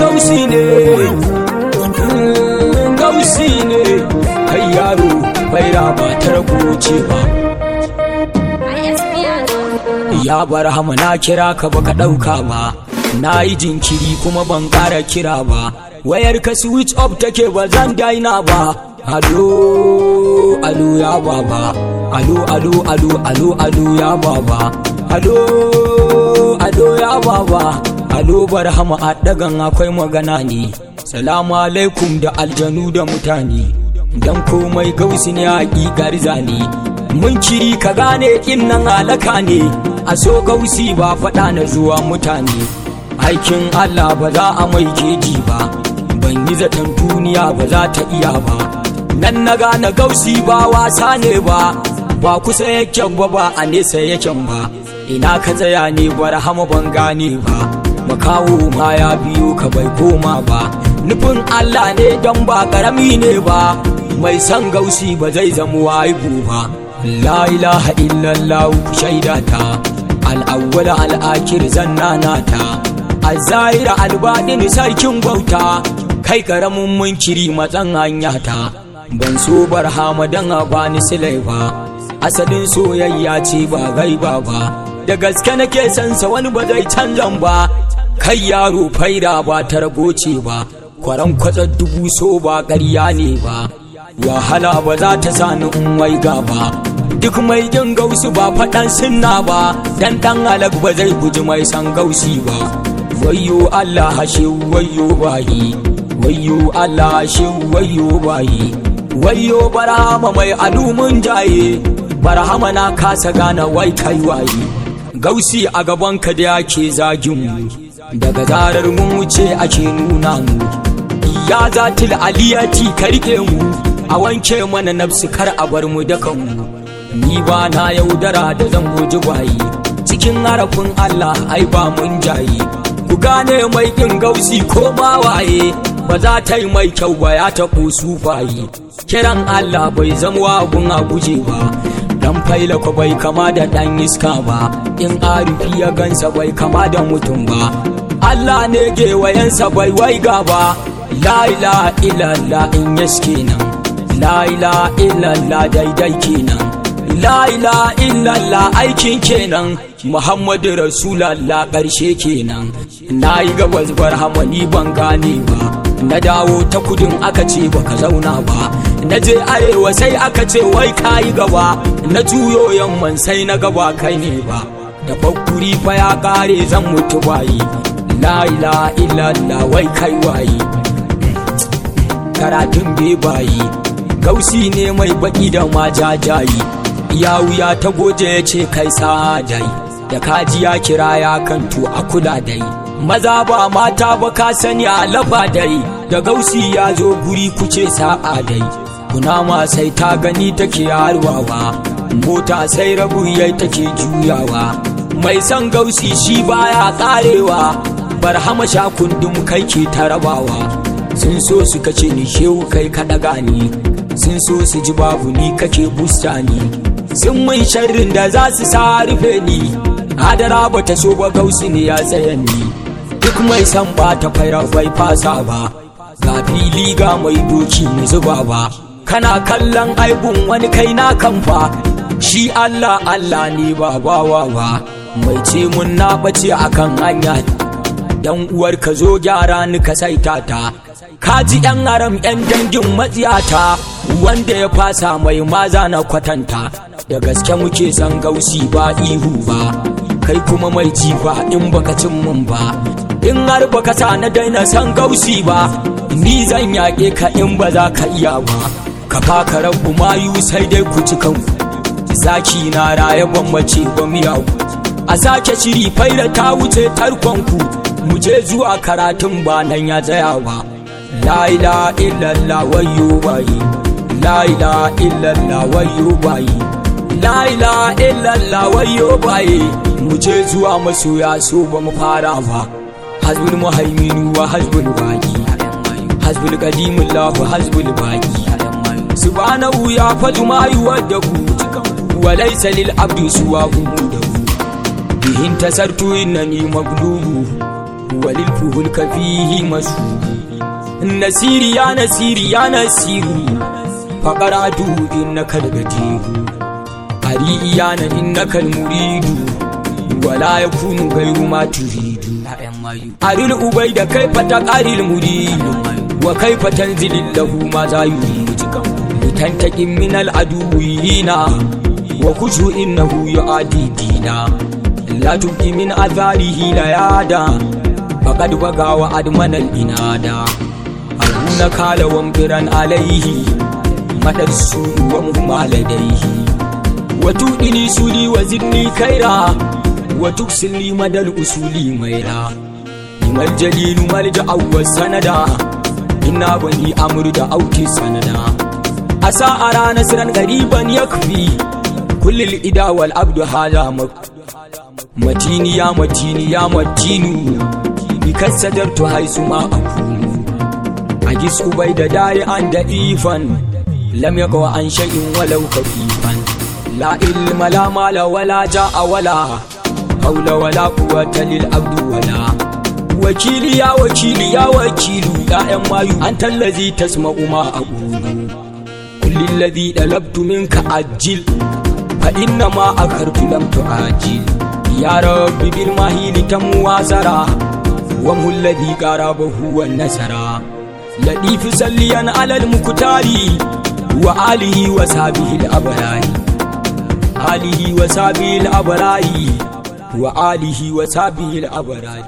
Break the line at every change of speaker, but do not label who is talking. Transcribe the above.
gausi ne. Gausi ne. Kai yaro baira ba ta ragoce ba. Ya bar hama na kira ka baka ɗauka ba. Na yi jinkiri kuma ban ƙara kira ba. Wayar ka switch up take ba zan daina ba. Alo alo ya baba. Alo alo alo alo alo ya baba. Alo alo ya baba. Alo barhama a dagan akwai magana ne. Salamu alaikum da aljanu da mutane. Dan komai gausi ne hakikar zane mun kiri ka gane kin nan alaka ne. A so gausi ba faɗa na zuwa mutane. Aikin allah ba za a mai keji ba. Ban yi zaton duniya ba za ta iya ba. Nan na gane gausi ba wasa ne ba. Ba kusa yake ba ba a nesa yake ba. Ina ka tsaya ne barhama ban gane ba. Makawo ma ya biyo ka bai koma ba. Nufin Allah ne don ba ƙarami ne ba. Mai san gausi ba zai zama waibu ba. La ilaha illallah shaida ta. Al'awwal al'akir zannana ta. Azzaira albadin sarkin bauta. Kai ƙaramin munkiri matsan hanya ta. Ban so barhama dan a bani silai ba. Asalin soyayya ce ba gaiba ba. Da gaske nake sansa wani ba zai canzan ba. Kai yaro faida ba ta ragoce ba kwaran kwatsa dubu so ba ƙarya ne ba. Wahala ba za ta sani in waiga ba. Duk mai jin gausu ba faɗan sunna ba dan dan alag ba zai guji mai san gausi ba. Wayyo Allah hashe wayyo bayi wayyo Allah hashe wayyo bayi wayyo barahama mai alumun jaye. Barahama na kasa gane wai kai waye. Gausi a gaban ka da yake zagin mu. Daga zarar mun wuce ake nuna mu. Ya zatil aliyati ka riƙe mu. A wanke mana nafsu kar a bar mu dakan mu. Ni ba na yaudara da zan guji waye cikin harafin Allah ai ba mun jaye ku gane mai kin gausi ko ma waye. Ba za ta yi mai kyau ba ya taɓo sufaye kiran Allah bai zama abun a guje ba. Dan faila ko bai kama da dan iska ba. In arifi ya gansa bai kama da mutum ba. Allah ne gewayensa bai waiga ba la ilaha illallah in yaske nan la ilaha illallah daidai kenan. La ilaha illallah aikin kenan. Muhammadu rasulallah ƙarshe kenan. Na yi gabas barhamani ban gane ba. Na dawo ta kuɗin aka ce baka zauna ba. Na je arewa sai aka ce wai kayi gaba. Na juyo yamman sai na gaba kai ne ba. Da fakuri fa ya kare zan mutu bayi la ilaha illallah wai kai wayi karatun bebayi gausi ne mai baki da majajayi. Ya wuya ta goje ya ce kai dai da kaji ya kira ya kanto a kula dai. Maza ba mata ba ka sani a lafa dai. Da gausi ya zo guri kuce sa'a dai. Kunama sai ta gani take harwawa. Mota sai rabu yai take juyawa. Mai son gausi shi baya karewa. Barhama sha kundum kai ke ta rabawa. Sun so su kace ni shehu kai ka daga ni. Sun so su ji babu ni kake busta ni. Sun mun sharrin da za su sa rufe ni. Hadara ba ta so ba gausi ne ya tsaya ni. Duk mai san ba ta faira bai fasa ba. Ga fili ga mai doki mu zuba ba. Kana kallon aibun wani kai na kamfa shi Allah Allah ne ba bawa ba mai ce mun na bace akan hanya. Dan uwar ka zo gyara ni ka saita ta. Ka ji yan haram yan dangin matsiyata. Wanda ya fasa mai maza na kwatanta. Da gaske muke san gausi ba ihu ba. Kai kuma mai jifa in baka cin mun ba. In har baka sa na daina san gausi ba ni zan yaƙe ka in ba za ka iya ba. Ka faka rabu mayu sai dai ku ci kanku zaki na raye ban mace ba miyawu a sake shiri faira ta wuce tarkonku mu je zuwa karatun ba nan ya tsaya ba. La ilaha illallah wayyo bayi. La ilaha illallah wayyo bayi. La ilaha illallah wayyo bayi. Mu je zuwa masoya so ba mu fara ba. Hasbul muhaiminu wa hasbul baqi hasbul qadimullah wa hasbul baqi subhanahu ya fadu ma yuwaddahu wa laysa lil abdi suwa da bihin tasartu innani maglubu walil fuhul ka fihi masudi nasiri ya nasiri ya nasiru. Faqaratu innaka lagatiru ari iyana innaka almuridu wala ya kunu gairu ma turidu. Aril ubai da kai fata qaril muridu. Wa kai fatan zilil lahu ma za yuridu. Tan taqim min al faƙad bagawa admanan binada alhuna kalawan biran alaihi. Madar su wan maladaihi. Watu dini suli wa zinni kaira. Watu silli madal usuli maira. Limal jalilu malja awwa sanada. Inna bani amru da auki sanada. Asa ara nasran gariban yakfi. Kullil ida wal abdu hala mak matini ya matini ya matinu. Because ma haisuma A Agis ubai da dai an da ifan. Lam ya kawa an shay'in walau ka ifan. La ilma la mala wala ja'a wala Haula wala quwwata lil abdu wala. Wakili ya wakili ya wakilu Ya'yan mayu. An tallazi tasma'u ma aqulu. Kullil ladhi dalabtu minka ajil. Fa inna ma akartu lam tu'ajil. Ya Rabbi bil mahili tamuwazara ومه الذي قربه والنسرا لطيف سليا على المكتار وآله وصحبه الأبرار آله وصحبه الأبرار وآله وصحبه الأبرار